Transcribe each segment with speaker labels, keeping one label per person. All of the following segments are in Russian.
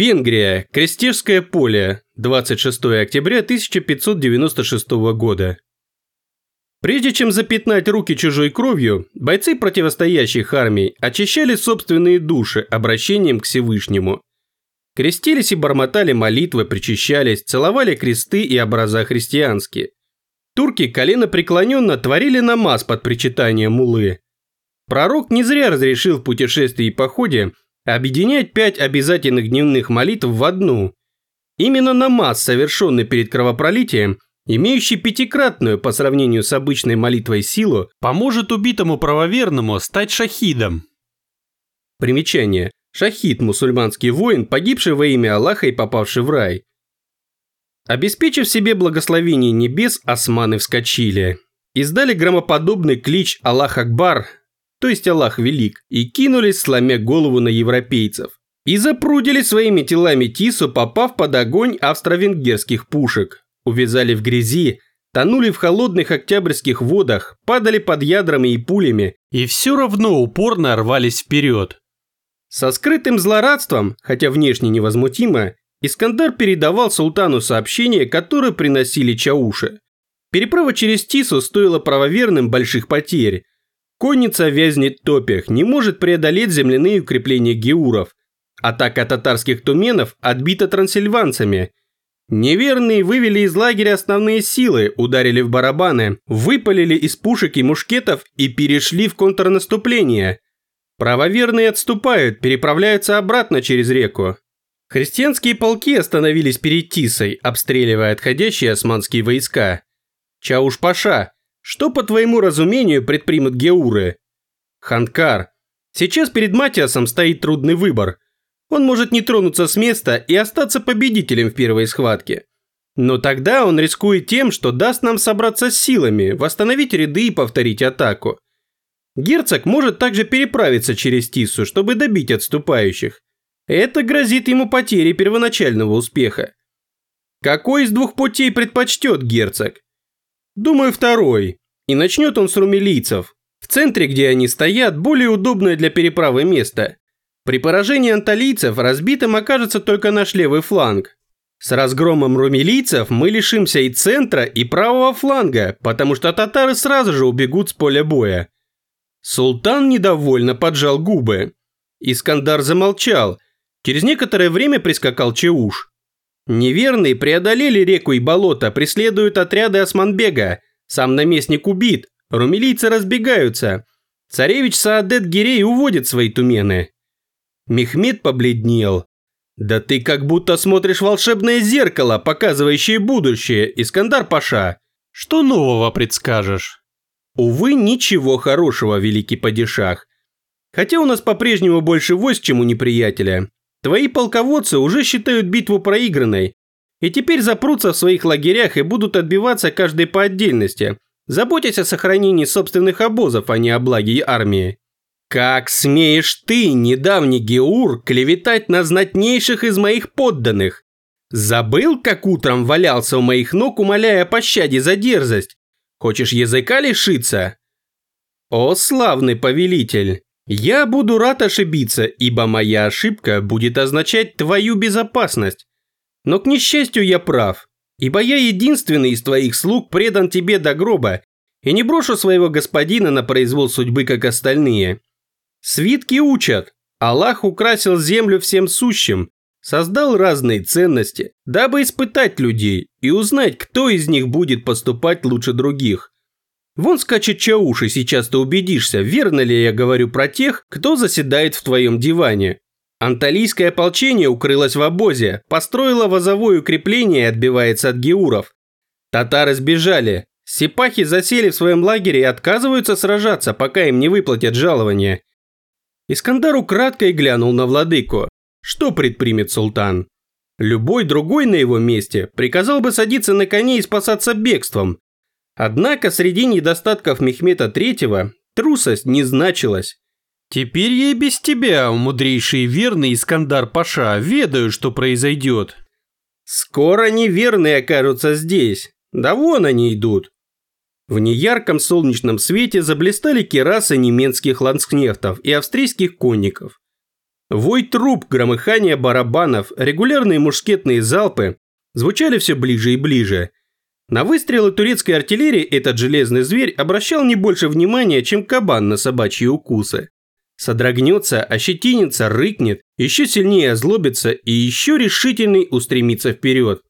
Speaker 1: Венгрия. Крестежское поле. 26 октября 1596 года. Прежде чем запятнать руки чужой кровью, бойцы противостоящих армий очищали собственные души обращением к Всевышнему. Крестились и бормотали молитвы, причащались, целовали кресты и образа христианские. Турки колено преклоненно творили намаз под причитание мулы. Пророк не зря разрешил в путешествии и походе объединять пять обязательных дневных молитв в одну. Именно намаз, совершенный перед кровопролитием, имеющий пятикратную по сравнению с обычной молитвой силу,
Speaker 2: поможет убитому правоверному стать шахидом.
Speaker 1: Примечание. Шахид – мусульманский воин, погибший во имя Аллаха и попавший в рай. Обеспечив себе благословение небес, османы вскочили. Издали громоподобный клич «Аллах Акбар», то есть Аллах Велик, и кинулись, сломя голову на европейцев. И запрудили своими телами Тису, попав под огонь австро-венгерских пушек. Увязали в грязи, тонули в холодных октябрьских водах, падали под ядрами и пулями.
Speaker 2: И все равно упорно рвались вперед.
Speaker 1: Со скрытым злорадством, хотя внешне невозмутимо, Искандар передавал султану сообщения, которые приносили чауши. Переправа через Тису стоила правоверным больших потерь. Конница вязнет в топях, не может преодолеть земляные укрепления геуров. Атака татарских туменов отбита трансильванцами. Неверные вывели из лагеря основные силы, ударили в барабаны, выпалили из пушек и мушкетов и перешли в контрнаступление. Правоверные отступают, переправляются обратно через реку. Христианские полки остановились перед Тисой, обстреливая отходящие османские войска. Чауш-паша, что по твоему разумению предпримут геуры? Ханкар, сейчас перед Матиасом стоит трудный выбор. Он может не тронуться с места и остаться победителем в первой схватке. Но тогда он рискует тем, что даст нам собраться с силами, восстановить ряды и повторить атаку. Герцог может также переправиться через Тису, чтобы добить отступающих. Это грозит ему потерей первоначального успеха. Какой из двух путей предпочтет герцог? Думаю, второй. И начнет он с румелийцев. В центре, где они стоят, более удобное для переправы место. При поражении анталийцев разбитым окажется только наш левый фланг. С разгромом румелийцев мы лишимся и центра, и правого фланга, потому что татары сразу же убегут с поля боя. Султан недовольно поджал губы. Искандар замолчал – Через некоторое время прискакал Чеуш. Неверные преодолели реку и болото, преследуют отряды Османбега. Сам наместник убит, румелийцы разбегаются. Царевич Саадет Гирей уводит свои тумены. Мехмед побледнел. «Да ты как будто смотришь волшебное зеркало, показывающее будущее, Искандар Паша.
Speaker 2: Что нового предскажешь?»
Speaker 1: Увы, ничего хорошего, великий падишах. Хотя у нас по-прежнему больше войск, чем у неприятеля. Твои полководцы уже считают битву проигранной, и теперь запрутся в своих лагерях и будут отбиваться каждый по отдельности, заботясь о сохранении собственных обозов, а не о благе армии. Как смеешь ты, недавний Геур, клеветать на знатнейших из моих подданных? Забыл, как утром валялся у моих ног, умоляя о пощаде за дерзость? Хочешь языка лишиться? О, славный повелитель! Я буду рад ошибиться, ибо моя ошибка будет означать твою безопасность. Но к несчастью я прав, ибо я единственный из твоих слуг предан тебе до гроба и не брошу своего господина на произвол судьбы, как остальные. Свитки учат, Аллах украсил землю всем сущим, создал разные ценности, дабы испытать людей и узнать, кто из них будет поступать лучше других. Вон скачет Чауши, сейчас ты убедишься, верно ли я говорю про тех, кто заседает в твоем диване. Анталийское ополчение укрылось в обозе, построило возовое укрепление и отбивается от геуров. Татары сбежали. Сипахи засели в своем лагере и отказываются сражаться, пока им не выплатят жалование. Искандар украдкой глянул на владыку. Что предпримет султан? Любой другой на его месте приказал бы садиться на коней и спасаться бегством, Однако среди недостатков Мехмета III трусость не значилась.
Speaker 2: Теперь я и без тебя, мудрейший верный Искандар Паша, ведаю, что произойдет.
Speaker 1: Скоро неверные окажутся здесь. Да вон они идут. В неярком солнечном свете заблистали керасы немецких ланскнехтов и австрийских конников. Вой труб, громыхание барабанов, регулярные мушкетные залпы звучали все ближе и ближе. На выстрелы турецкой артиллерии этот железный зверь обращал не больше внимания, чем кабан на собачьи укусы. Содрогнется, ощетинится, рыкнет, еще сильнее озлобится и еще решительней устремится вперед.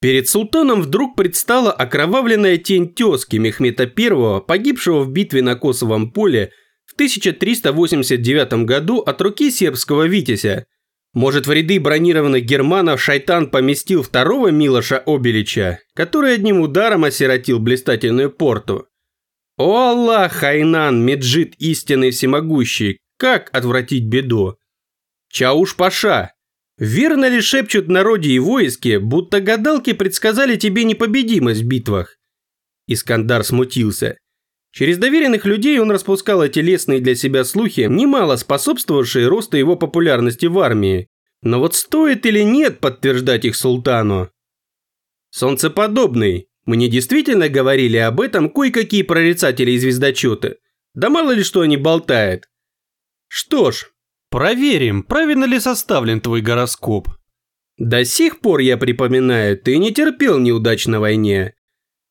Speaker 1: Перед султаном вдруг предстала окровавленная тень тезки Мехмета I, погибшего в битве на Косовом поле в 1389 году от руки сербского витязя. Может, в ряды бронированных германов шайтан поместил второго Милоша Обелича, который одним ударом осиротил блистательную порту. О Аллах, Хайнан, Меджид истинный всемогущий, как отвратить беду? Чауш-паша, верно ли шепчут народе и войске, будто гадалки предсказали тебе непобедимость в битвах? Искандар смутился. Через доверенных людей он распускал эти лестные для себя слухи, немало способствовавшие росту его популярности в армии. Но вот стоит или нет подтверждать их султану? Солнцеподобный. Мне действительно говорили об этом кое-какие прорицатели и звездочеты. Да мало ли что они болтают. Что ж,
Speaker 2: проверим, правильно ли составлен твой гороскоп.
Speaker 1: До сих пор, я припоминаю, ты не терпел неудач на войне.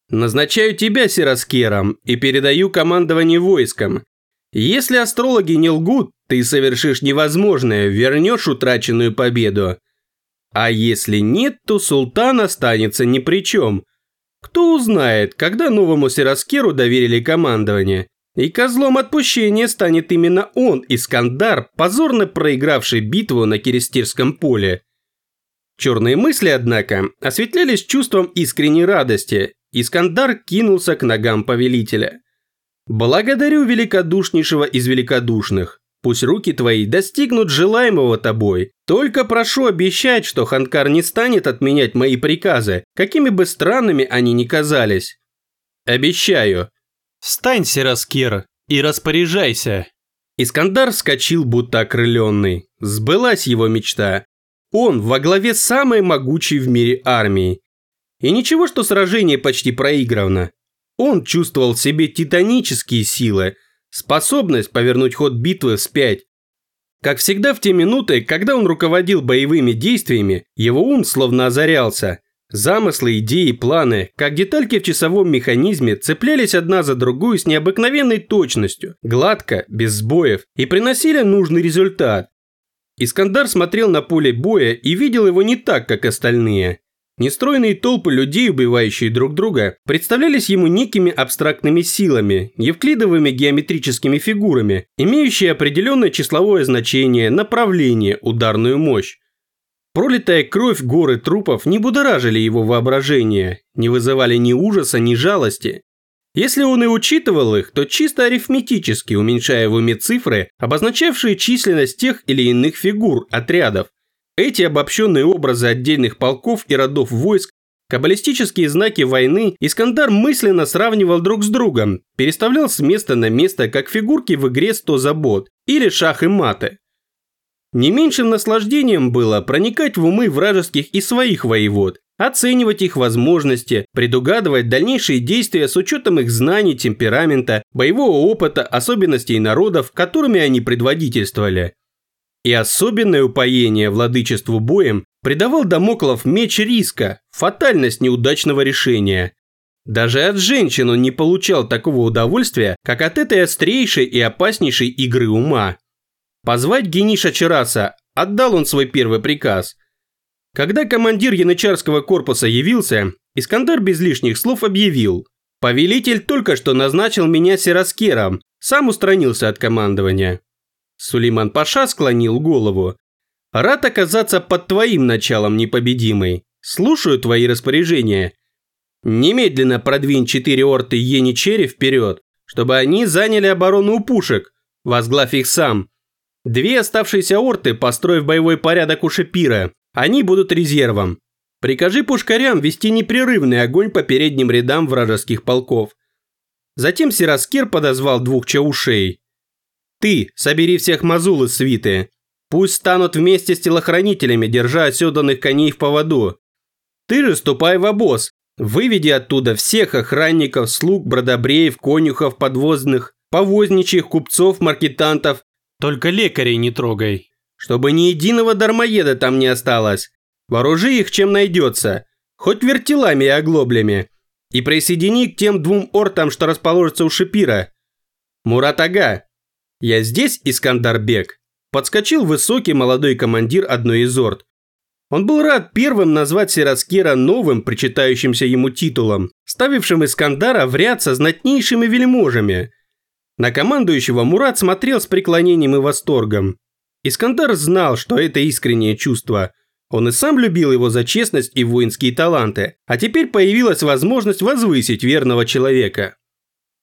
Speaker 1: Назначаю тебя Сираскером и передаю командование войском. Если астрологи не лгут, ты совершишь невозможное, вернешь утраченную победу. А если нет, то султан останется ни при чем. Кто узнает, когда новому Сираскеру доверили командование. И козлом отпущения станет именно он, Искандар, позорно проигравший битву на Кирестирском поле. Черные мысли, однако, осветлялись чувством искренней радости, Искандар кинулся к ногам повелителя. «Благодарю великодушнейшего из великодушных. Пусть руки твои достигнут желаемого тобой. Только прошу обещать, что Ханкар не станет отменять мои приказы, какими бы странными они ни казались. Обещаю».
Speaker 2: «Встань, Сераскер, и распоряжайся».
Speaker 1: Искандар вскочил, будто окрыленный. Сбылась его мечта. Он во главе самой могучей в мире армии. И ничего, что сражение почти проиграно. Он чувствовал в себе титанические силы, способность повернуть ход битвы вспять. Как всегда в те минуты, когда он руководил боевыми действиями, его ум словно озарялся. Замыслы, идеи, планы, как детальки в часовом механизме, цеплялись одна за другую с необыкновенной точностью, гладко, без сбоев, и приносили нужный результат. Искандар смотрел на поле боя и видел его не так, как остальные. Нестройные толпы людей, убивающие друг друга, представлялись ему некими абстрактными силами, евклидовыми геометрическими фигурами, имеющие определенное числовое значение, направление, ударную мощь. Пролитая кровь горы трупов не будоражили его воображение, не вызывали ни ужаса, ни жалости. Если он и учитывал их, то чисто арифметически уменьшая в уме цифры, обозначавшие численность тех или иных фигур, отрядов, эти обобщенные образы отдельных полков и родов войск, каббалистические знаки войны Искандар мысленно сравнивал друг с другом, переставлял с места на место, как фигурки в игре «100 забот» или «Шах и маты». Не меньшим наслаждением было проникать в умы вражеских и своих воевод, оценивать их возможности, предугадывать дальнейшие действия с учетом их знаний, темперамента, боевого опыта, особенностей народов, которыми они предводительствовали. И особенное упоение владычеству боем придавал Дамоклов меч риска, фатальность неудачного решения. Даже от женщин он не получал такого удовольствия, как от этой острейшей и опаснейшей игры ума. Позвать Гениша Чараса отдал он свой первый приказ. Когда командир янычарского корпуса явился, Искандар без лишних слов объявил. «Повелитель только что назначил меня Сираскером, сам устранился от командования». Сулейман Паша склонил голову. «Рад оказаться под твоим началом, непобедимый. Слушаю твои распоряжения. Немедленно продвинь четыре орты Ени-Черри вперед, чтобы они заняли оборону у пушек, возглавь их сам. Две оставшиеся орты построй в боевой порядок у Шепира, они будут резервом. Прикажи пушкарям вести непрерывный огонь по передним рядам вражеских полков. Затем Сираскер подозвал двух чаушей. Ты собери всех мазул из свиты. Пусть станут вместе с телохранителями, держа оседанных коней в поводу. Ты же ступай в обоз. Выведи оттуда всех охранников, слуг, бродобреев, конюхов, подвозных, повозничих, купцов, маркетантов.
Speaker 2: Только лекарей не трогай.
Speaker 1: чтобы ни единого дармоеда там не осталось. Вооружи их чем найдется, хоть вертелами и оглоблями, и присоедини к тем двум ортам, что расположатся у Шипира. Муратага, я здесь, Искандарбек?» Подскочил высокий молодой командир одной из орд. Он был рад первым назвать Сираскера новым, причитающимся ему титулом, ставившим Искандара в ряд со знатнейшими вельможами. На командующего Мурат смотрел с преклонением и восторгом. Искандар знал, что это искреннее чувство. Он и сам любил его за честность и воинские таланты, а теперь появилась возможность возвысить верного человека.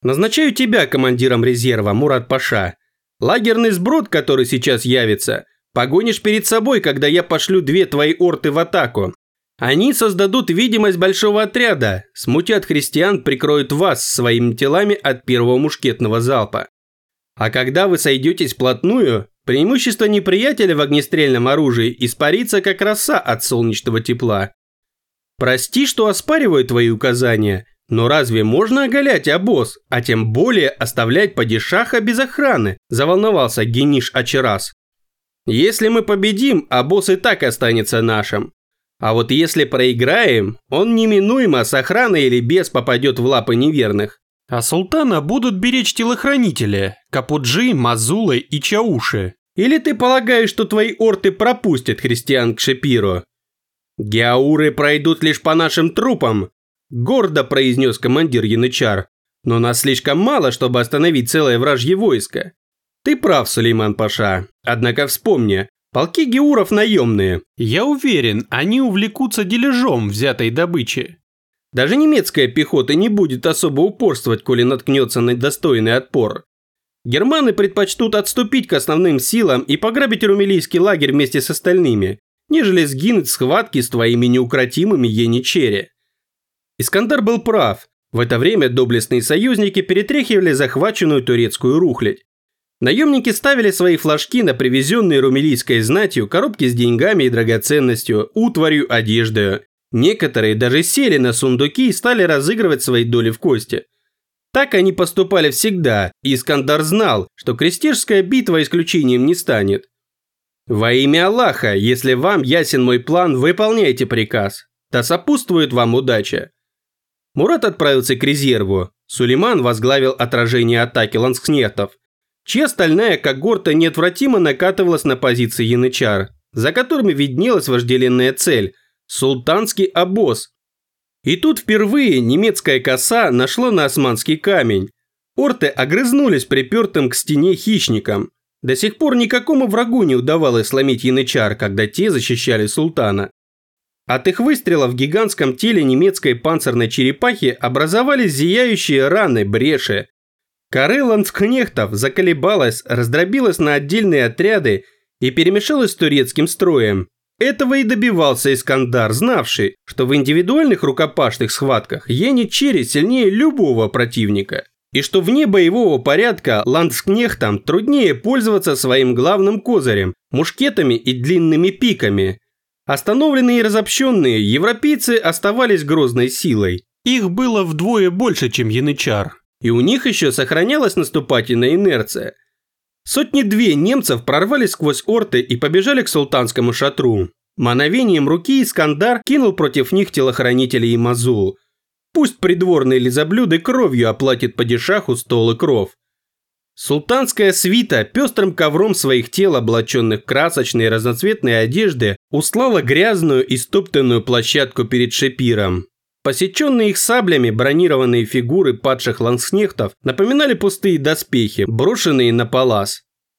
Speaker 1: «Назначаю тебя командиром резерва, Мурат Паша. Лагерный сброд, который сейчас явится, погонишь перед собой, когда я пошлю две твои орты в атаку. Они создадут видимость большого отряда, смутят христиан, прикроют вас своими телами от первого мушкетного залпа. А когда вы сойдетесь вплотную, преимущество неприятеля в огнестрельном оружии испарится как роса от солнечного тепла. Прости, что оспариваю твои указания, но разве можно оголять обоз, а тем более оставлять падишаха без охраны? Заволновался Гениш Ачерас. Если мы победим, обоз и так останется нашим. А вот если проиграем, он неминуемо с охраной или без попадет в лапы неверных.
Speaker 2: А султана будут беречь телохранители, Капуджи, Мазулы и Чауши.
Speaker 1: Или ты полагаешь, что твои орты пропустят христиан к Шепиру? Геауры пройдут лишь по нашим трупам, Гордо произнес командир Янычар. Но нас слишком мало, чтобы остановить целое вражье войско. Ты прав, Сулейман Паша. Однако вспомни, полки геуров наемные.
Speaker 2: Я уверен, они увлекутся дележом взятой добычи.
Speaker 1: Даже немецкая пехота не будет особо упорствовать, коли наткнется на достойный отпор. Германы предпочтут отступить к основным силам и пограбить румелийский лагерь вместе с остальными, нежели сгинуть в схватке с твоими неукротимыми еничере. Искандар был прав. В это время доблестные союзники перетряхивали захваченную турецкую рухлядь. Наемники ставили свои флажки на привезенные румелийской знатью коробки с деньгами и драгоценностью, утварью, одеждой. Некоторые даже сели на сундуки и стали разыгрывать свои доли в кости. Так они поступали всегда, и Искандар знал, что крестежская битва исключением не станет. «Во имя Аллаха, если вам ясен мой план, выполняйте приказ. Да сопутствует вам удача. Мурат отправился к резерву. Сулейман возглавил отражение атаки ланскнехтов, чья стальная когорта неотвратимо накатывалась на позиции янычар, за которыми виднелась вожделенная цель – султанский обоз. И тут впервые немецкая коса нашла на османский камень. Орты огрызнулись припертым к стене хищникам. До сих пор никакому врагу не удавалось сломить янычар, когда те защищали султана. От их выстрела в гигантском теле немецкой панцирной черепахи образовались зияющие раны, бреши. Коры ланскнехтов заколебалась, раздробилась на отдельные отряды и перемешалась с турецким строем. Этого и добивался Искандар, знавший, что в индивидуальных рукопашных схватках Яничери сильнее любого противника. И что вне боевого порядка ландскнехтам труднее пользоваться своим главным козырем – мушкетами и длинными пиками – Остановленные и разобщенные, европейцы оставались грозной силой.
Speaker 2: Их было вдвое больше, чем янычар.
Speaker 1: И у них еще сохранялась наступательная инерция. Сотни-две немцев прорвались сквозь орты и побежали к султанскому шатру. Мановением руки Искандар кинул против них телохранителей и мазул. Пусть придворные лизоблюды кровью оплатит падишаху стол и кров. Султанская свита пестрым ковром своих тел, облаченных в красочные разноцветные одежды, услала грязную и стоптанную площадку перед Шепиром. Посеченные их саблями бронированные фигуры падших ланснехтов напоминали пустые доспехи, брошенные на палас.